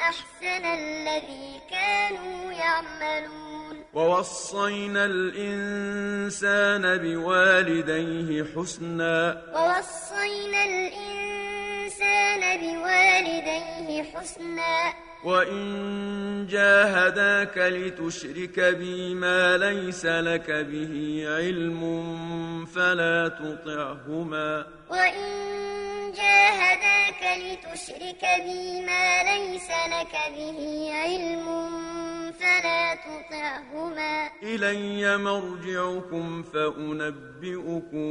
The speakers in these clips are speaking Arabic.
أحسن الذي كانوا يعملون. ووصينا الإنسان بوالديه حسنا. ووصينا الإنسان بوالديه حسنا. وإن جاهداك لتشرك بي ما ليس لك به علم فلا تطعهما وإن جاهداك لتشرك بي ما ليس لك به علم فلا تطعهما إلي مرجعكم فأنبئكم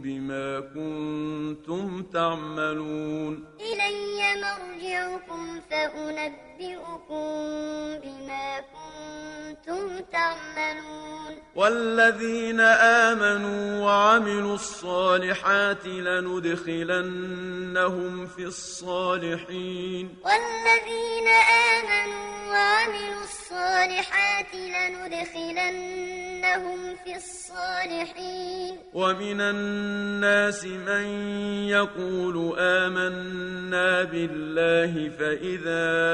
بما كنتم تعملون إلي مرجعكم فأنبئكم بما كنتم تعملون. والذين آمنوا وعملوا الصالحات لندخلنهم في الصالحين. والذين آمنوا وعملوا الصالحات لندخلنهم في الصالحين. ومن الناس من يقول آمنا بالله فإذا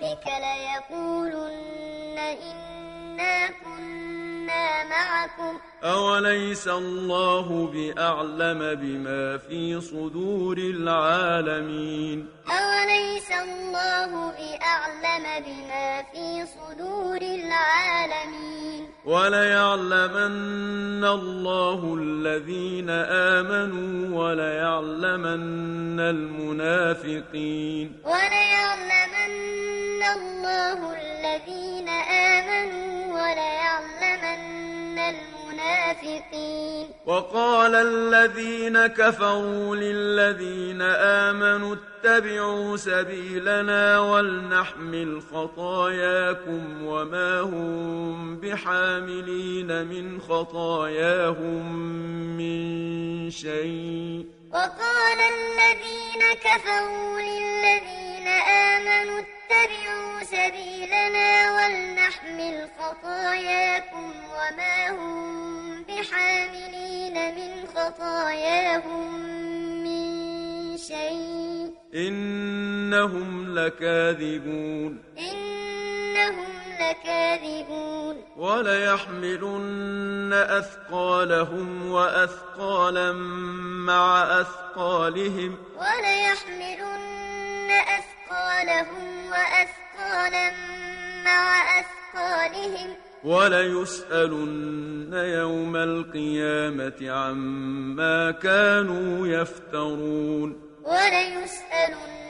ربك ليقولن إنا كنا معكم. أوليس الله بأعلم بما في صدور العالمين؟ أوليس الله بأعلم بما في صدور العالمين وليعلمن الله الذين آمنوا وليعلمن المنافقين وليعلمن الله الذين آمنوا وليعلمن المنافقين. وقال الذين كفروا للذين آمنوا اتبعوا سبيلنا ولنحمل خطاياكم وما هم بحاملين من خطاياهم من شيء. وقال الذين كفروا للذين آمنوا اتبعوا سبيلنا ولنحمل خطاياكم وما هم بحاملين من خطاياهم من شيء. إنهم لكاذبون. إنهم لكاذبون. وليحملن أثقالهم وأثقالا مع أثقالهم. وليحملن أثقالهم وأثقالا مع أثقالهم وليسألن يوم القيامة عما كانوا يفترون. وليسألن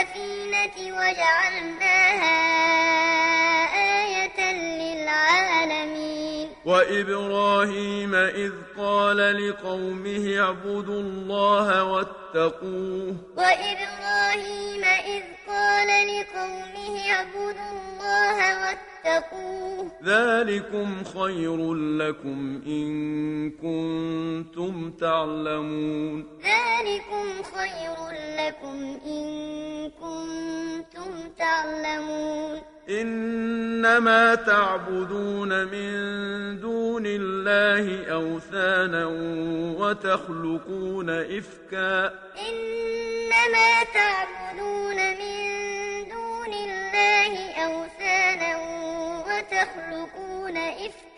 السفينة وجعلناها وإبراهيم إذ قال لقومه اعبدوا الله واتقوه. وإبراهيم إذ قال لقومه اعبدوا الله واتقوه. ذلكم خير لكم إن كنتم تعلمون. ذلكم خير لكم إن كنتم تعلمون. إنما تعبدون من دون الله أوثانا وتخلقون إفكا. إنما تعبدون من دون الله أوثانا وتخلقون إفكا.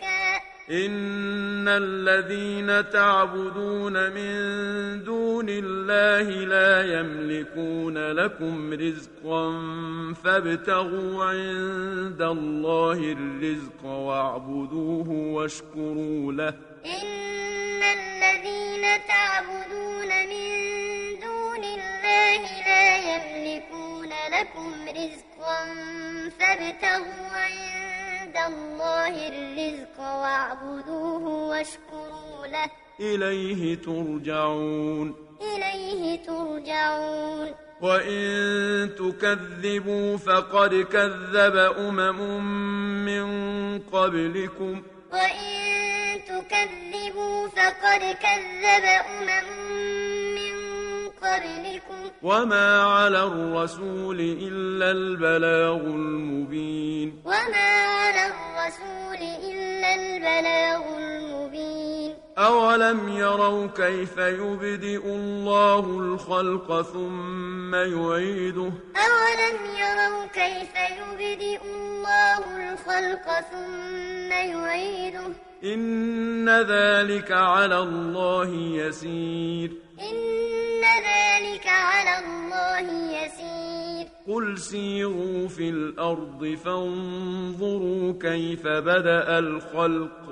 إن الذين تعبدون من دون الله لا يملكون لكم رزقا فابتغوا عند الله الرزق واعبدوه واشكروا له إن الذين تعبدون من دون الله لا يملكون لكم رزقا فابتغوا عند الله الرزق واعبدوه واشكروا له. إليه ترجعون. إليه ترجعون. وإن تكذبوا فقد كذب أمم من قبلكم. وإن تكذبوا فقد كذب أمم قبلكم وما على الرسول إلا البلاغ المبين. وما على الرسول إلا البلاغ المبين أولم يروا كيف يبدئ الله الخلق ثم يعيده؟ أولم يروا كيف يبدئ الله الخلق ثم يعيده؟ إن ذلك على الله يسير. إن ذلك على الله يسير. قل سيروا في الأرض فانظروا كيف بدأ الخلق.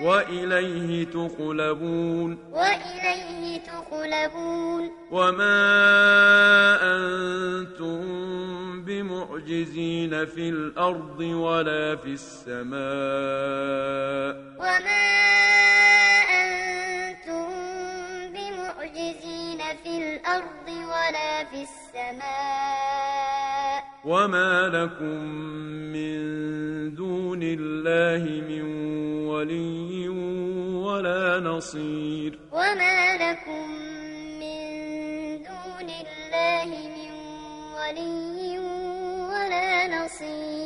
وإليه تقلبون. وإليه تقلبون. وما أنتم بمعجزين في الأرض ولا في السماء. وما أنتم بمعجزين في الأرض ولا في السماء. وما لكم من دون الله من ولي ولا نصير. وما لكم من دون الله من ولي ولا نصير.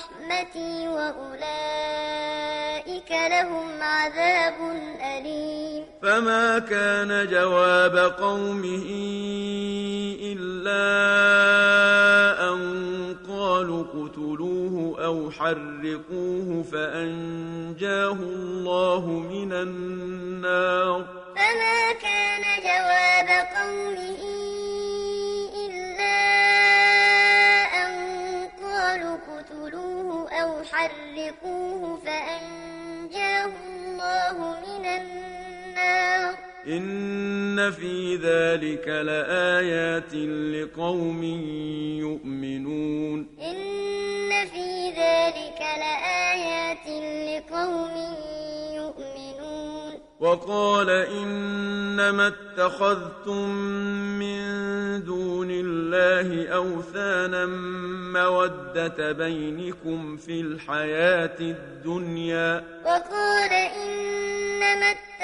رحمتي وأولئك لهم عذاب أليم. فما كان جواب قومه إلا أن قالوا اقتلوه أو حرقوه فأنجاه الله من النار. فما كان جواب قومه إن في ذلك لآيات لقوم يؤمنون. إن في ذلك لآيات لقوم يؤمنون. وقال إنما اتخذتم من دون الله أوثانا مودة بينكم في الحياة الدنيا. وقال إنما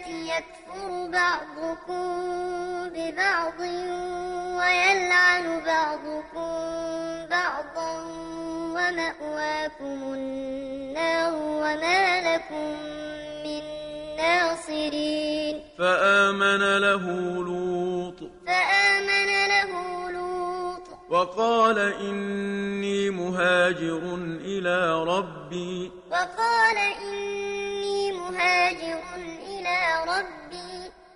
يكفر بعضكم ببعض ويلعن بعضكم بعضا ومأواكم النار وما لكم من ناصرين. فآمن له لوط. فآمن له لوط. وقال إني مهاجر إلى ربي. وقال إني مهاجر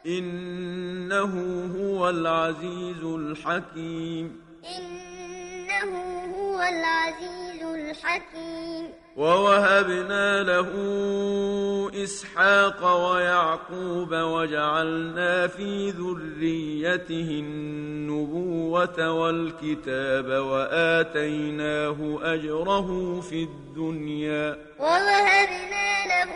إنه هو العزيز الحكيم. إنه هو العزيز الحكيم. ووهبنا له إسحاق ويعقوب وجعلنا في ذريته النبوة والكتاب وآتيناه أجره في الدنيا. ووهبنا له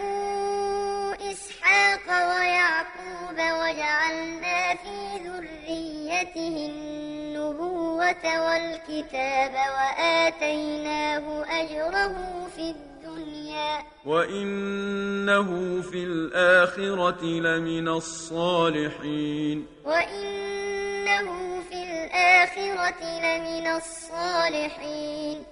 ويعقوب وجعلنا في ذريته النبوة والكتاب وآتيناه أجره في الدنيا. وإنه في الآخرة لمن الصالحين. وإنه في الآخرة لمن الصالحين.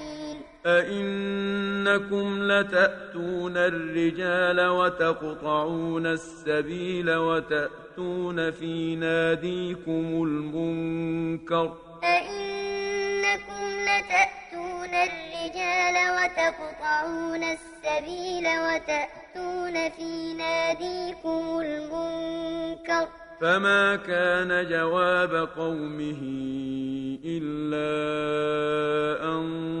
أئنكم لتأتون الرجال وتقطعون السبيل وتأتون في ناديكم المنكر أئنكم لتأتون الرجال وتقطعون السبيل وتأتون في ناديكم المنكر فما كان جواب قومه إلا أن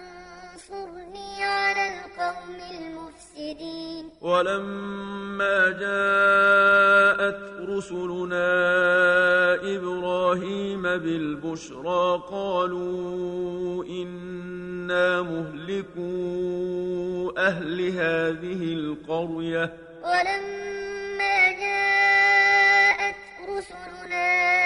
انصرني على القوم المفسدين. ولما جاءت رسلنا إبراهيم بالبشرى قالوا إنا مهلكو أهل هذه القرية. ولما جاءت رسلنا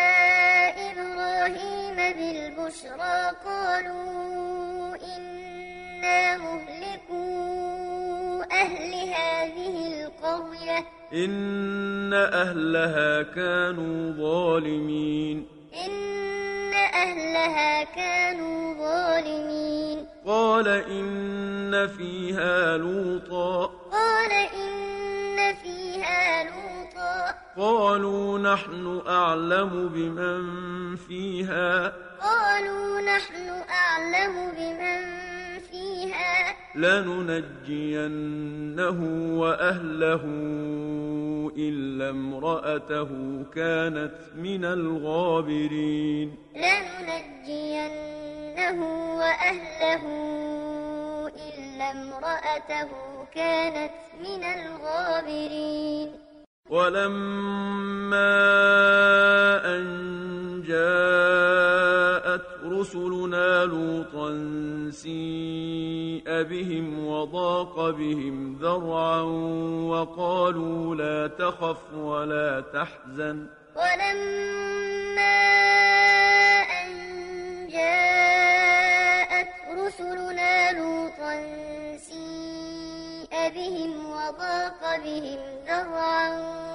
إن أهلها كانوا ظالمين. إن أهلها كانوا ظالمين. قال إن فيها لوطا. قال إن فيها لوطا. قالوا نحن أعلم بمن فيها. قالوا نحن أعلم بمن لننجينه وأهله إلا امرأته كانت من الغابرين. لننجينه وأهله إلا امرأته كانت من الغابرين. ولما أن جاءت رسلنا لوطا سيء بهم وضاق بهم ذرعا وقالوا لا تخف ولا تحزن. ولما أن جاءت رسلنا لوطا سيء بهم وضاق بهم ذرعا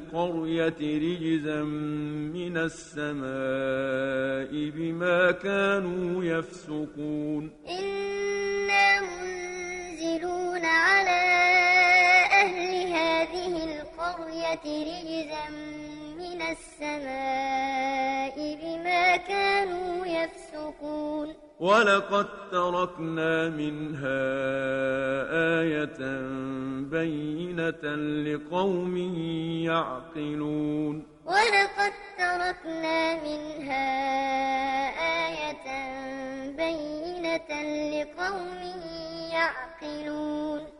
القرية رجزا من السماء بما كانوا يفسقون. إنا منزلون على أهل هذه القرية رجزا من السماء بما كانوا ولقد تركنا منها آية بينة لقوم يعقلون ولقد تركنا منها آية بينة لقوم يعقلون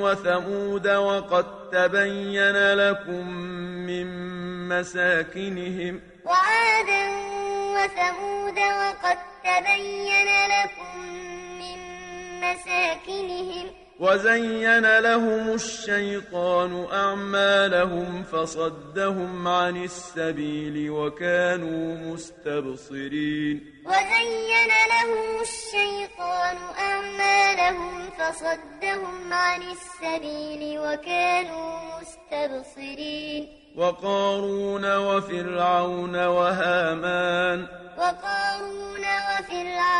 وثمود وقد تبين لكم من مساكنهم. وعادا وثمود وقد تبين لكم من مساكنهم. وزين لهم الشيطان أعمالهم فصدهم عن السبيل وكانوا مستبصرين وزين لهم الشيطان أعمالهم فصدهم عن السبيل وكانوا مستبصرين وقارون وفرعون وهامان وقارون وفرعون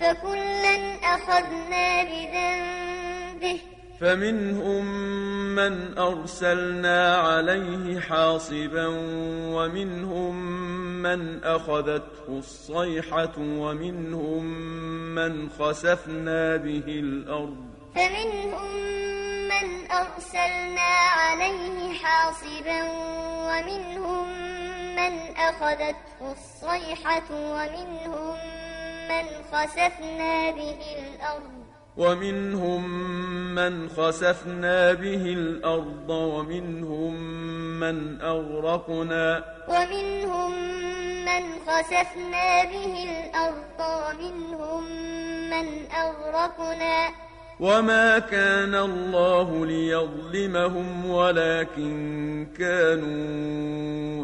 فكلا أخذنا بذنبه. فمنهم من أرسلنا عليه حاصبا ومنهم من أخذته الصيحة ومنهم من خسفنا به الأرض. فمنهم من أرسلنا عليه حاصبا ومنهم من أخذته الصيحة ومنهم من خسفنا به الأرض ومنهم من خسفنا به الأرض ومنهم من أغرقنا ومنهم من خسفنا به الأرض ومنهم من أغرقنا وما كان الله ليظلمهم ولكن كانوا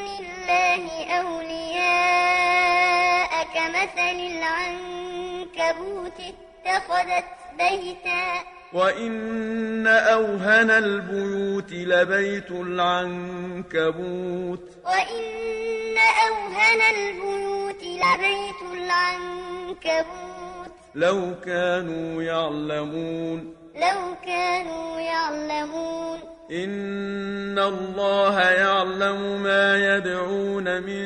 الله أولياء كمثل العنكبوت اتخذت بيتا. وإن أوهن البيوت لبيت العنكبوت. وإن أوهن البيوت لبيت العنكبوت. لو كانوا يعلمون. لو كانوا يعلمون. إن الله يعلم ما يدعون من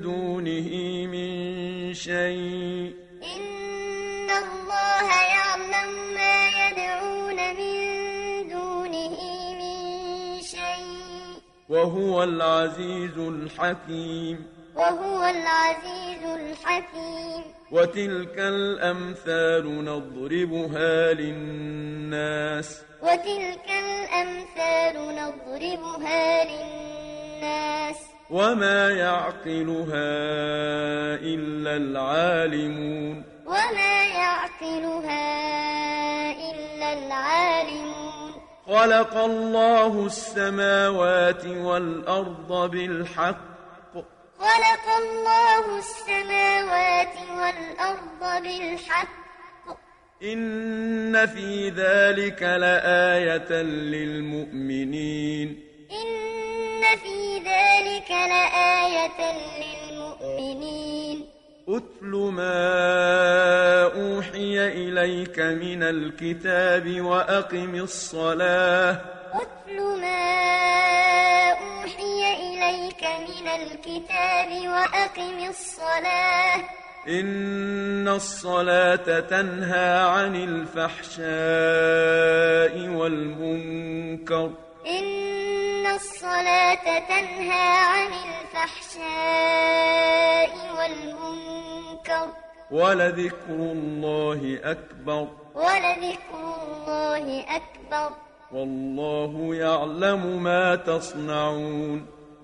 دونه من شيء. إن الله يعلم ما يدعون من دونه من شيء. وهو العزيز الحكيم وهو العزيز الحكيم. وتلك الأمثال نضربها للناس. وتلك الأمثال نضربها للناس. وما يعقلها إلا العالمون. وما يعقلها إلا العالمون. خلق الله السماوات والأرض بالحق. خلق الله السماوات والأرض بالحق. إن في ذلك لآية للمؤمنين. إن في ذلك لآية للمؤمنين. أتل ما أوحي إليك من الكتاب وأقم الصلاة. أتل ما أوحي إليك من الكتاب وأقم الصلاة. إن الصلاة تنهى عن الفحشاء والمنكر. إن الصلاة تنهى عن الفحشاء والمنكر. ولذكر الله أكبر. ولذكر الله أكبر. والله يعلم ما تصنعون.